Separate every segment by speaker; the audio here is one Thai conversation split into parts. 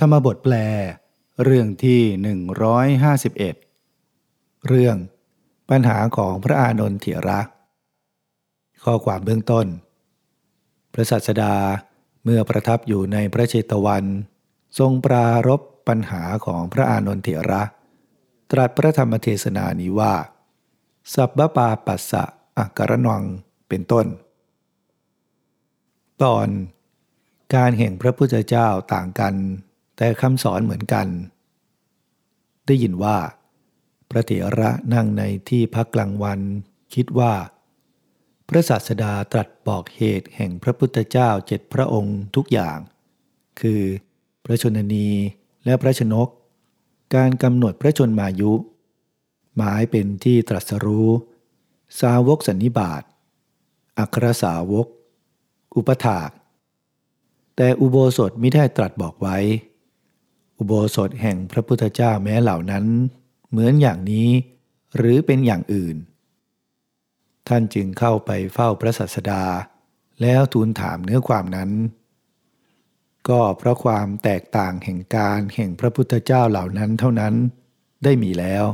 Speaker 1: ธรรมบทแปล เรื่องที่ 151 เรื่อง ปัญหาของพระอานนท์เถระข้อความเบื้องต้น พระสัสดาเมื่อประทับอยู่ในพระเชตวัน ทรงปรารบปัญหาของพระอานนท์เถระ ตรัสพระธรรมเทศนานี้ว่า สัพพปาปัสสะอักรนังเป็นต้น ตอนการแห่งพระพุทธเจ้าต่างกัน แต่คำสอนเหมือนกัน ได้ยินว่า พระเถระนั่งในที่พักกลางวัน คิดว่า พระศาสดาตรัสบอกเหตุแห่งพระพุทธเจ้าเจ็ดพระองค์ทุกอย่าง คือพระชนนีและพระชนก การกำหนดพระชนมายุ หมายเป็นที่ตรัสรู้ สาวกสันนิบาตอัครสาวก อุปถาก แต่อุโบสถไม่ได้ตรัสบอกไว้ อุโบสถแห่งพระพุทธเจ้าแม้เหล่านั้น เหมือนอย่างนี้หรือเป็นอย่างอื่น ท่านจึงเข้าไปเฝ้าพระสัสดา แล้วทูลถามเนื้อความนั้น ก็เพราะความแตกต่างแห่งการแห่งพระพุทธเจ้าเหล่านั้นเท่านั้นได้มีแล้ว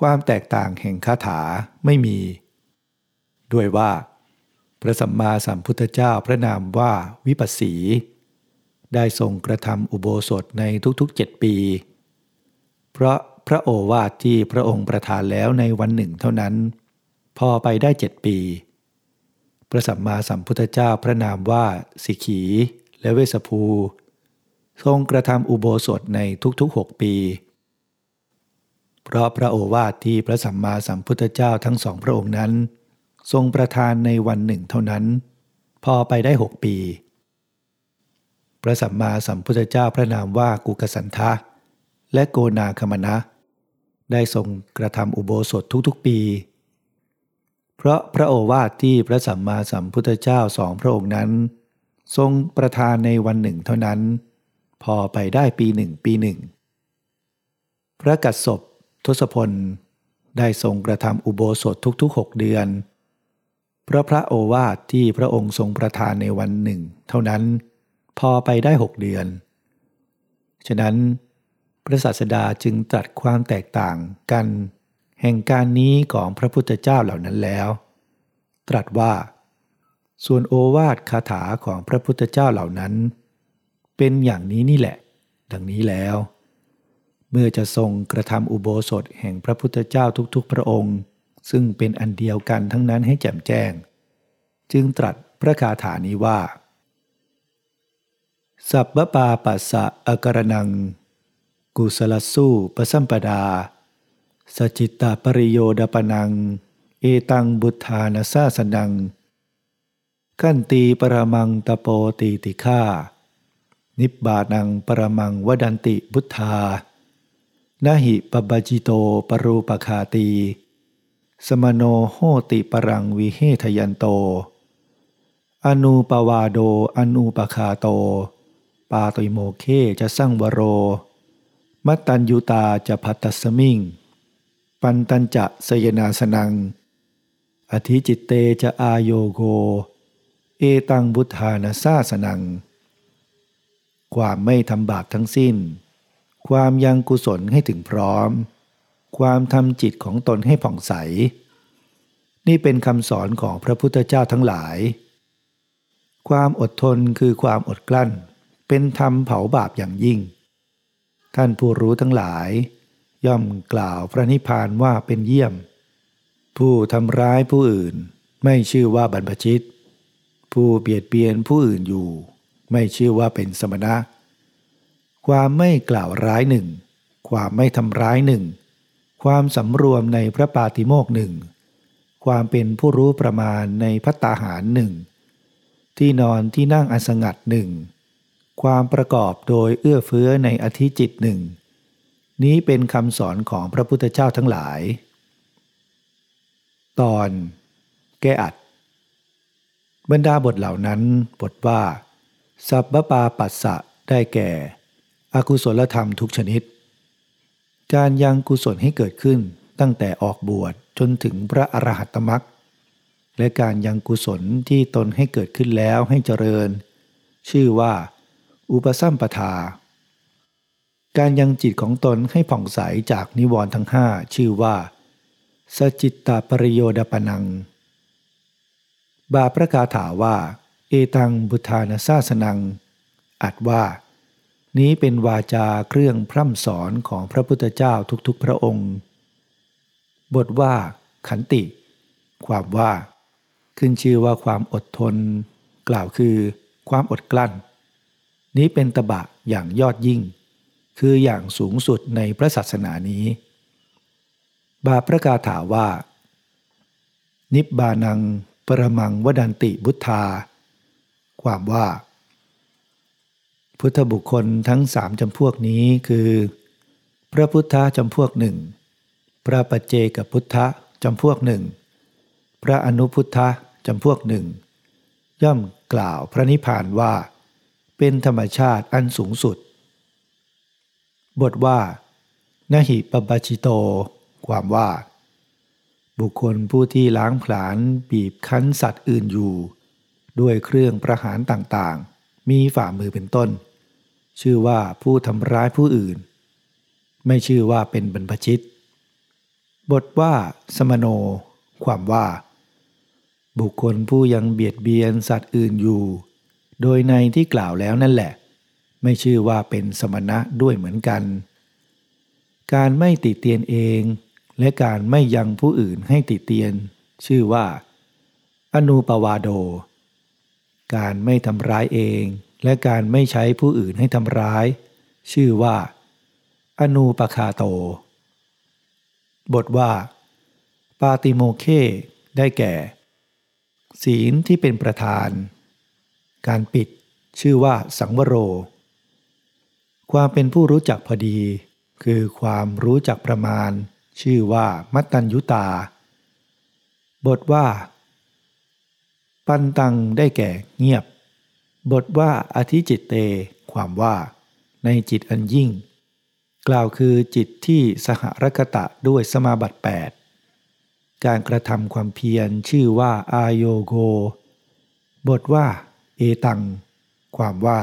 Speaker 1: ความแตกต่างแห่งคาถาไม่มี ด้วยว่า พระสัมมาสัมพุทธเจ้าพระนามว่าวิปัสสี ได้ทรงกระทำอุโบสถในทุกๆเจ็ดปี เพราะพระโอวาทที่พระองค์ประทานแล้วในวันหนึ่งเท่านั้น พอไปได้เจ็ดปี พระสัมมาสัมพุทธเจ้าพระนามว่าสิขี และเวสภู ทรงกระทำอุโบสถในทุกๆหกปี เพราะพระโอวาทที่พระสัมมาสัมพุทธเจ้าทั้งสองพระองค์นั้น ทรงประทานในวันหนึ่งเท่านั้น พอไปได้หกปี พระสัมมาสัมพุทธเจ้าพระนามว่ากุกสันทะและโกนาคมณะได้ทรงกระทำอุโบสถทุกๆปี เพราะพระโอวาทที่พระสัมมาสัมพุทธเจ้าสองพระองค์นั้น ทรงประทานในวันหนึ่งเท่านั้น พอไปได้ปีหนึ่งปีหนึ่ง พระกัสสปทศพล ได้ทรงกระทำอุโบสถทุกๆหกเดือน เพราะพระโอวาทที่พระองค์ทรงประทานในวันหนึ่ง เท่านั้น พอไปได้หกเดือน ฉะนั้นพระศาสดาจึงตรัสความแตกต่างกัน แห่งการนี้ของพระพุทธเจ้าเหล่านั้นแล้ว ตรัสว่า ส่วนโอวาทคาถาของพระพุทธเจ้าเหล่านั้น เป็นอย่างนี้นี่แหละ ดังนี้แล้ว เมื่อจะทรงกระทำอุโบสถแห่งพระพุทธเจ้าทุกๆ พระองค์ ซึ่งเป็นอันเดียวกันทั้งนั้นให้แจ่มแจ้ง จึงตรัสพระคาถานี้ว่า สัพพปาปัสสะอกรนัง กุสลสู้ปสัมปดา สจิตตปริโยดปนัง เอตังบุทธานาซาสนัง ขันตีปรมังตโปตีติฆานิบบานังปรมังวดันติบุทธานาหิปบจิโตปรูปคาตี สมโนโหติปรังวิเฮทยันโต อนุปวาโดอนุปคาโต ปาติโมเคจะสร้างวโร มัตตัญยุตาจะพัตสมิง ปันตัญจะสยนาสนัง อธิจิตเตจะอายโยโก เอตังบุทานาซาสนัง ความไม่ทำบาปทั้งสิ้น ความยังกุศลให้ถึงพร้อม ความทำจิตของตนให้ผ่องใส นี่เป็นคำสอนของพระพุทธเจ้าทั้งหลาย ความอดทนคือความอดกลั้น เป็นธรรมเผาบาปอย่างยิ่ง ท่านผู้รู้ทั้งหลาย ย่อมกล่าวพระนิพพานว่าเป็นเยี่ยม ผู้ทำร้ายผู้อื่น ไม่ชื่อว่าบรรพชิต ผู้เบียดเบียนผู้อื่นอยู่ ไม่ชื่อว่าเป็นสมณะ ความไม่กล่าวร้ายหนึ่ง ความไม่ทำร้ายหนึ่ง ความสำรวมในพระปาติโมกหนึ่ง ความเป็นผู้รู้ประมาณในพัตตาหารหนึ่ง ที่นอนที่นั่งอันสงัดหนึ่ง ความประกอบโดยเอื้อเฟื้อในอธิจิตหนึ่ง นี้เป็นคำสอนของพระพุทธเจ้าทั้งหลาย ตอน แก้อัด บรรดาบทเหล่านั้นบทว่า สัพพปาปัสสะได้แก่ อกุศลธรรมทุกชนิด การยังกุศลให้เกิดขึ้นตั้งแต่ออกบวชจนถึงพระอรหัตตมรักและการยังกุศลที่ตนให้เกิดขึ้นแล้วให้เจริญ ชื่อว่า อุปสัมปทา การยังจิตของตนให้ผ่องใสจากนิวรณ์ทั้งห้าชื่อว่า สจิตตปริโยดปนัง บาประกาถาว่า เอตังบุทานซาสนัง อัดว่า นี้เป็นวาจาเครื่องพร่ำสอนของพระพุทธเจ้าทุกๆพระองค์ บทว่า ขันติ ความว่า ขึ้นชื่อว่าความอดทน กล่าวคือความอดกลั้น นี้เป็นตบะอย่างยอดยิ่ง คืออย่างสูงสุดในพระศาสนานี้ บาประกาถาว่า นิบบานังปรมังวดันติบุทธา ความว่า พุทธบุคคลทั้งสามจำพวกนี้คือ พระพุทธจำพวกหนึ่ง พระปัจเจกพุทธจำพวกหนึ่ง พระอนุพุทธจำพวกหนึ่ง ย่อมกล่าวพระนิพพานว่า เป็นธรรมชาติอันสูงสุด บทว่านหิปปชิโต ความว่า บุคคลผู้ที่ล้างผลาญบีบคั้นสัตว์อื่นอยู่ ด้วยเครื่องประหารต่างๆ มีฝ่ามือเป็นต้น ชื่อว่าผู้ทำร้ายผู้อื่น ไม่ชื่อว่าเป็นบรรพชิต บทว่า สมโน ความว่า บุคคลผู้ยังเบียดเบียนสัตว์อื่นอยู่ โดยในที่กล่าวแล้วนั่นแหละ ไม่ชื่อว่าเป็นสมณะด้วยเหมือนกัน การไม่ติเตียนเอง และการไม่ยังผู้อื่นให้ติเตียน ชื่อว่า อนุปวาโด การไม่ทำร้ายเอง และการไม่ใช้ผู้อื่นให้ทำร้าย ชื่อว่า อนุปคาโต บทว่า ปาติโมเคได้แก่ ศีลที่เป็นประธาน การปิดชื่อว่าสังวโร ความเป็นผู้รู้จักพอดี คือความรู้จักประมาณ ชื่อว่ามัตตัญยุตา บทว่า ปันตังได้แก่เงียบ บทว่าอธิจิตเต ความว่า ในจิตอันยิ่ง กล่าวคือจิตที่สหรคตะด้วยสมาบัติ 8 การกระทำความเพียรชื่อว่าอายโยโก บทว่า เอตัง ความว่า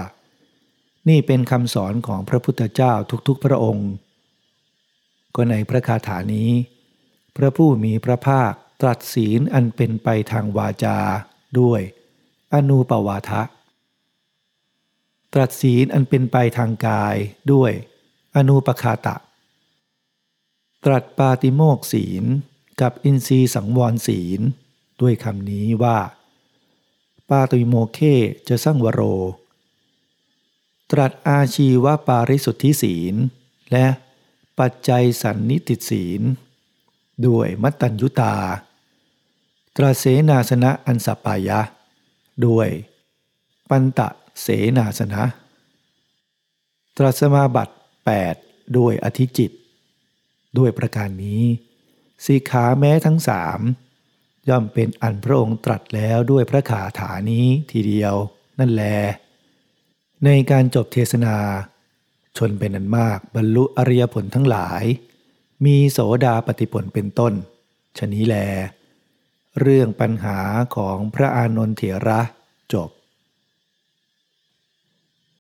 Speaker 1: นี่เป็นคำสอนของพระพุทธเจ้าทุกๆพระองค์ ก็ในพระคาถานี้ พระผู้มีพระภาคตรัสศีลอันเป็นไปทางวาจาด้วย อนุปวาทะ ตรัสศีลอันเป็นไปทางกายด้วย อนุปคาตะ ตรัสปาติโมกศีลกับอินทรีสังวรศีล ด้วยคำนี้ว่า ปาตุโมเคจะสร้างวโร ตรัสอาชีวปาริสุทธิศีล และปัจจัยสันนิติศีล ด้วยมัตตัญยุตา ตรัสเสนาสนะอันสปายะ ด้วย ปันตะเสนาสนะ ตรัสมาบัติ 8 ด้วยอธิจิต ด้วยประการนี้สีขาแม้ทั้งสาม ย่อมเป็นอันพระองค์ตรัสแล้วด้วยพระคาถานี้ทีเดียวนั่นแล ในการจบเทศนา ชนเป็นอันมากบรรลุอริยผลทั้งหลาย มีโสดาปฏิผลเป็นต้น ชนี้แล เรื่องปัญหาของพระอานนทเถระ